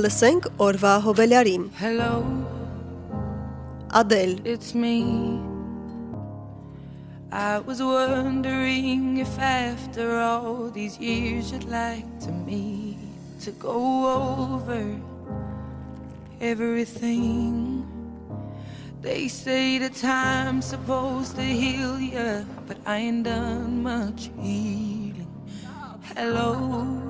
Լսենք օրվա հոբելյարին։ Hello, Adele it's me. I was wondering if after all these years you'd like to meet to go over everything. They say the time's supposed to heal you, but I ain't done much healing. Hello,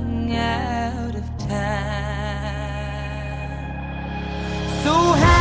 So hello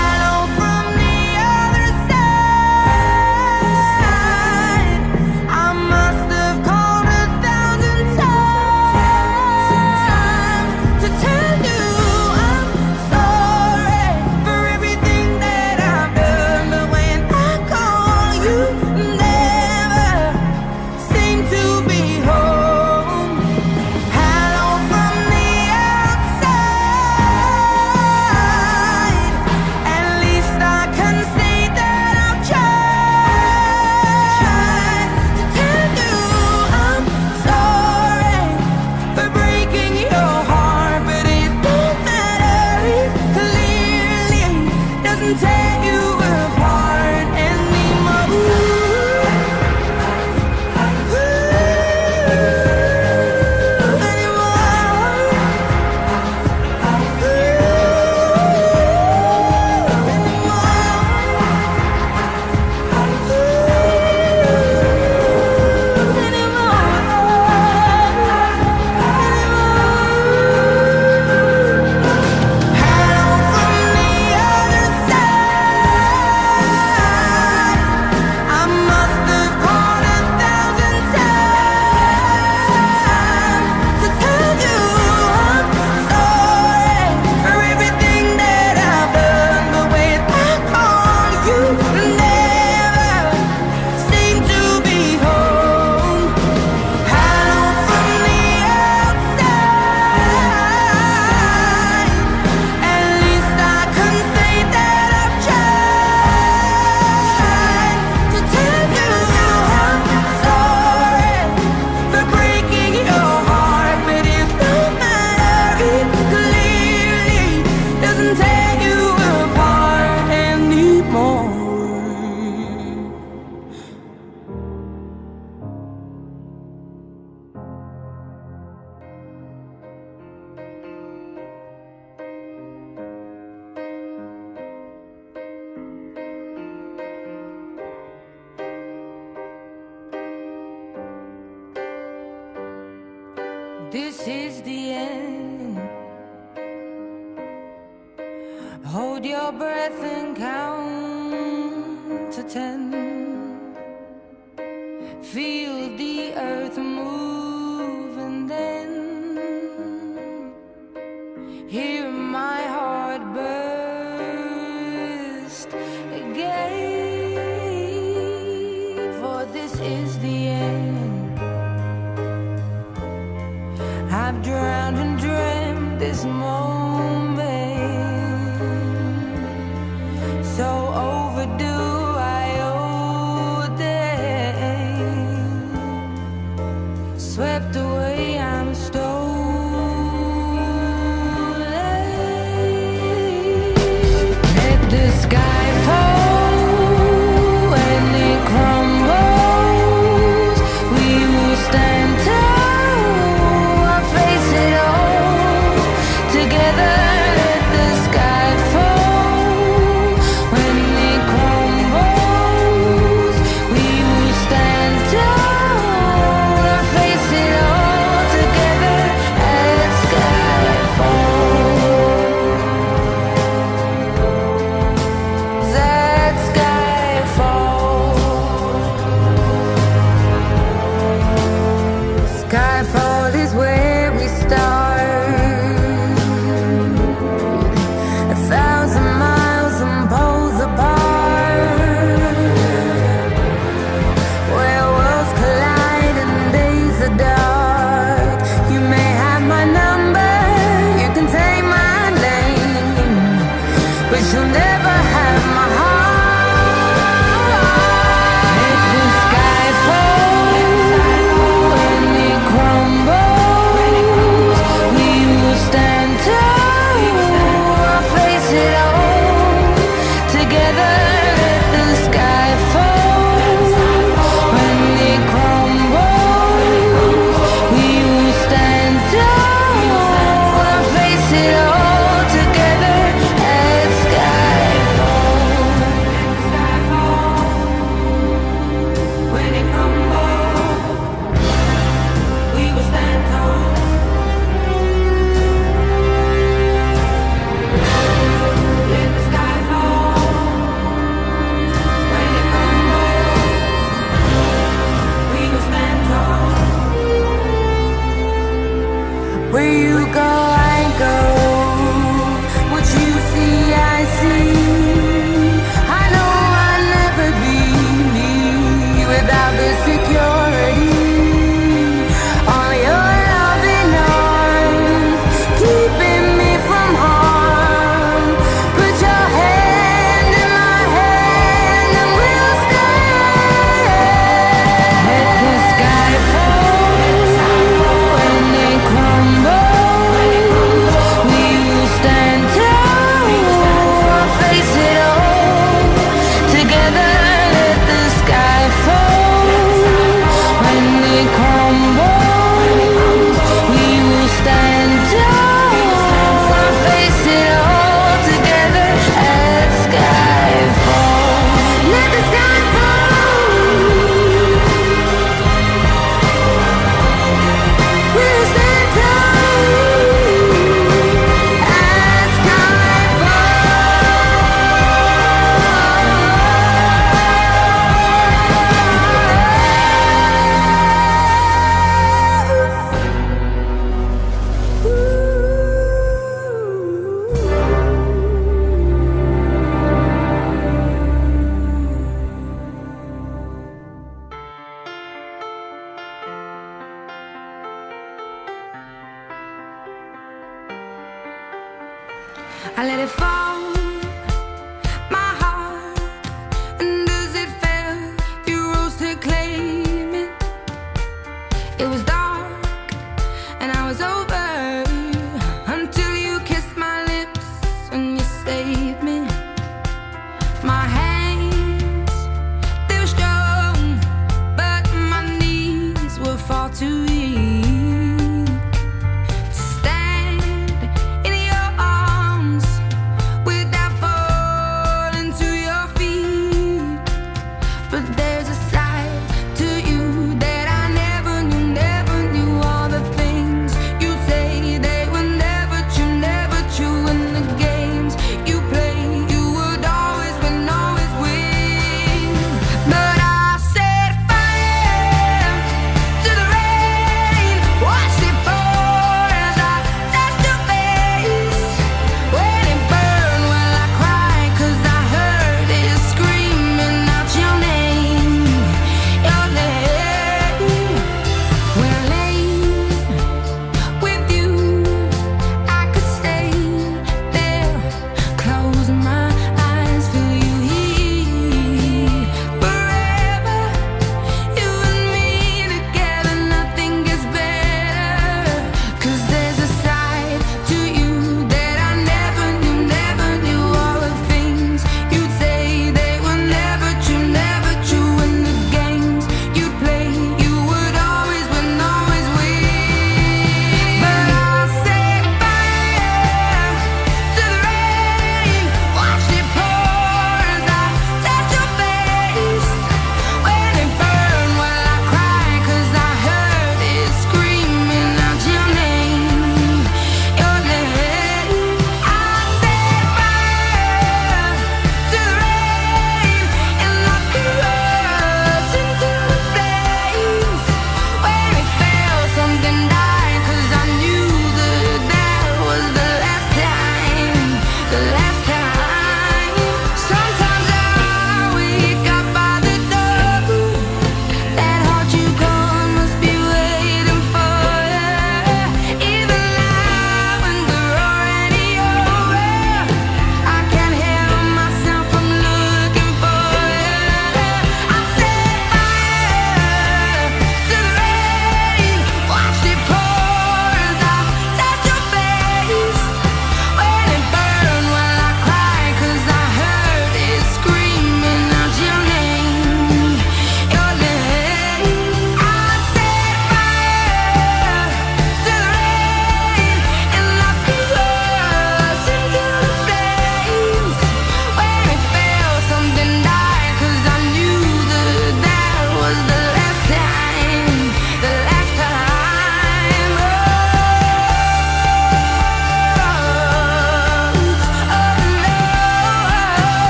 It was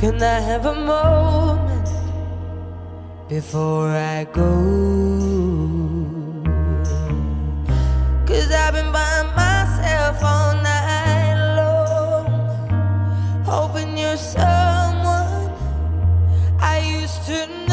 can I have a moment before I go? Cause I've been by myself all night long, hoping you're someone I used to know.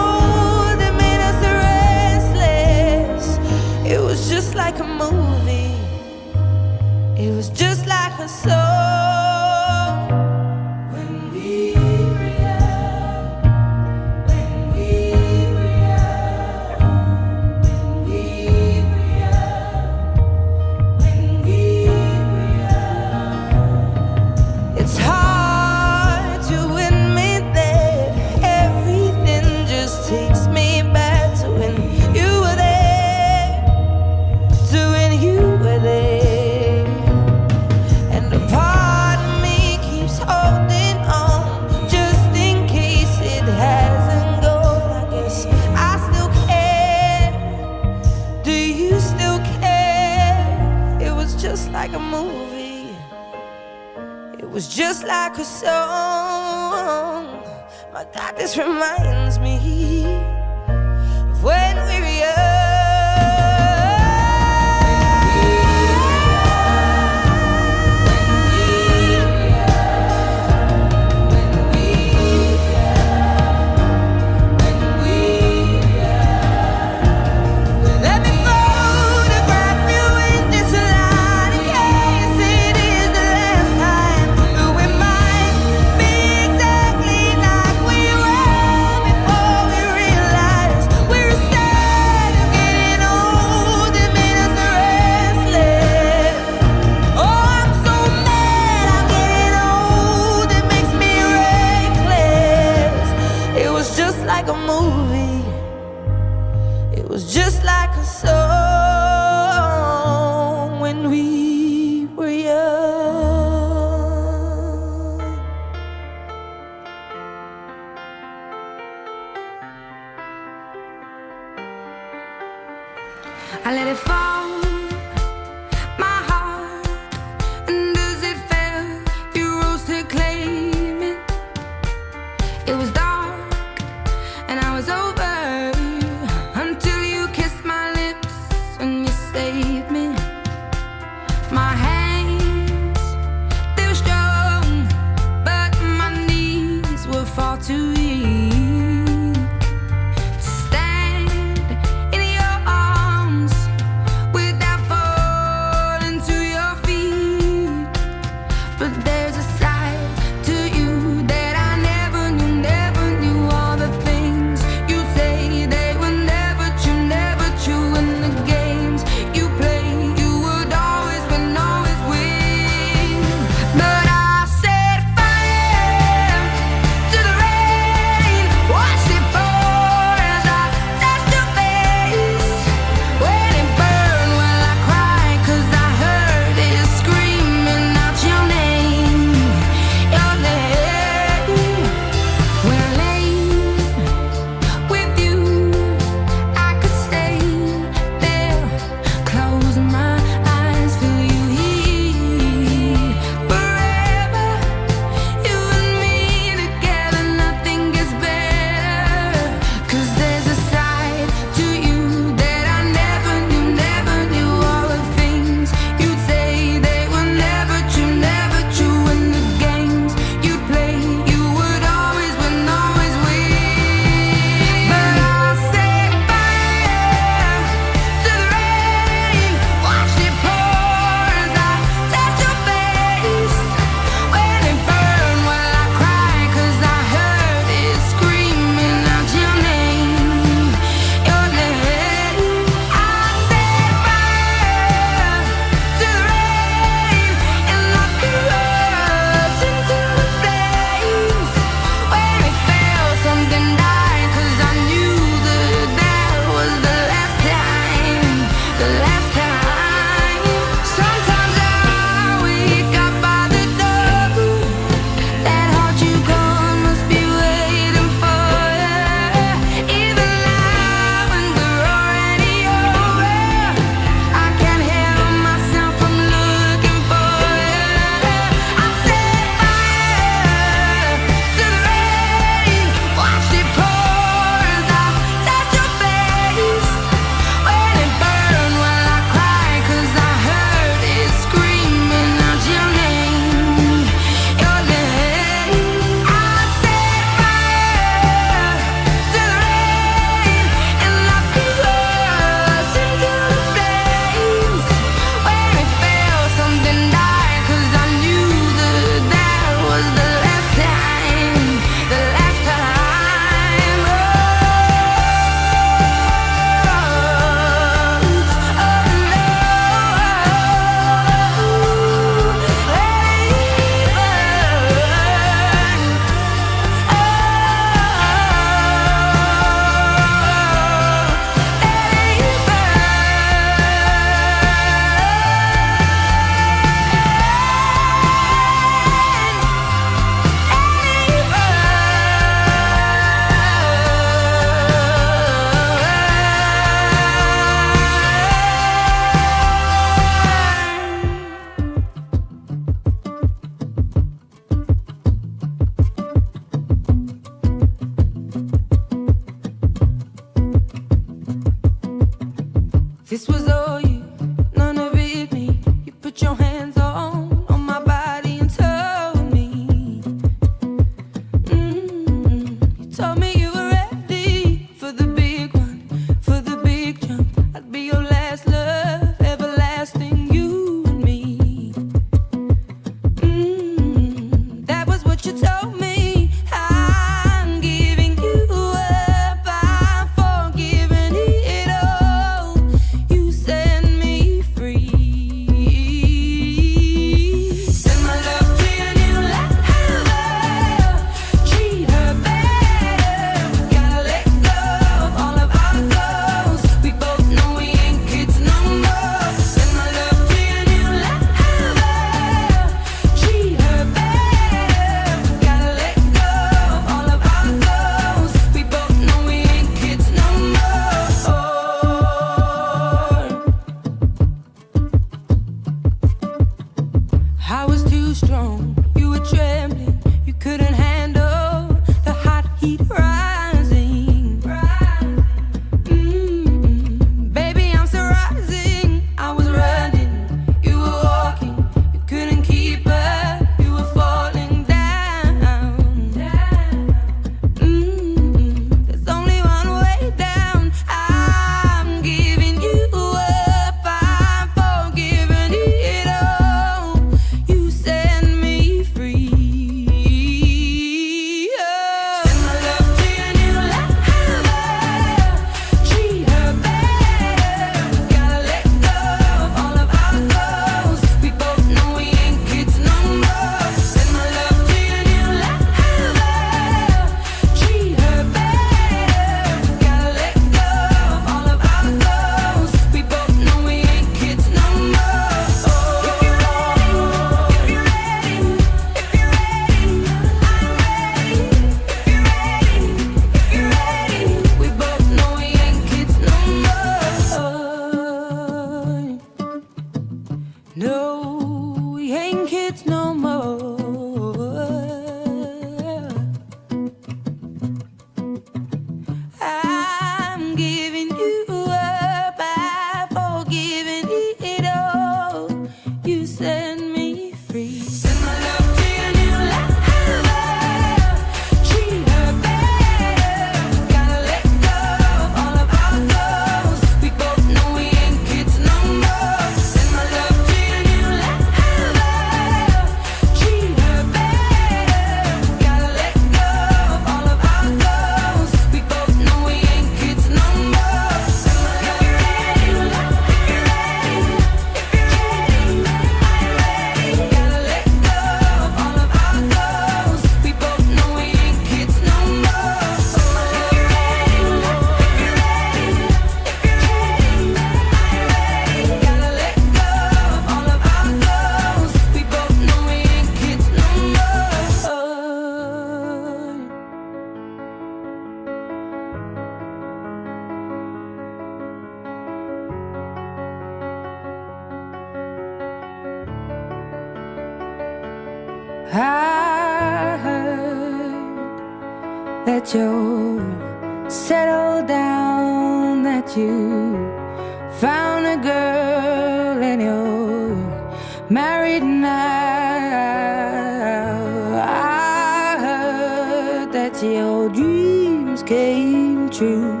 I heard that your dreams came true.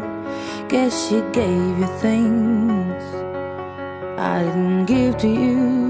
Guess she gave you things I didn't give to you.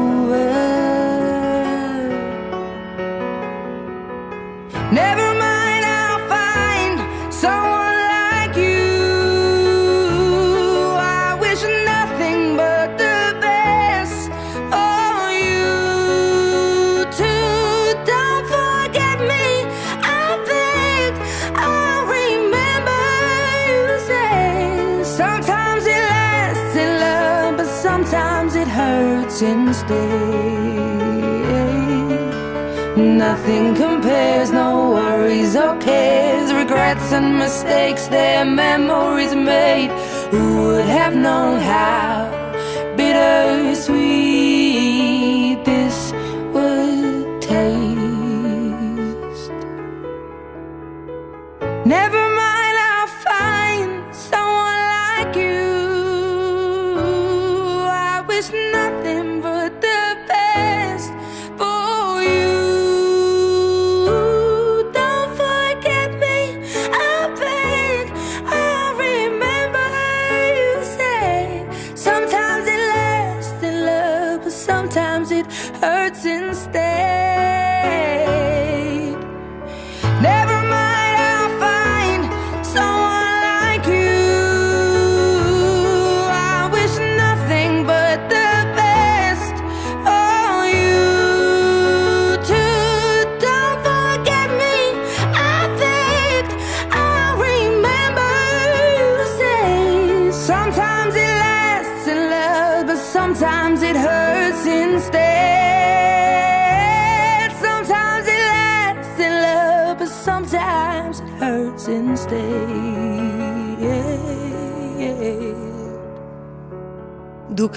Hurts instead. Nothing compares, no worries or cares, regrets and mistakes, they're memories made. Who would have known how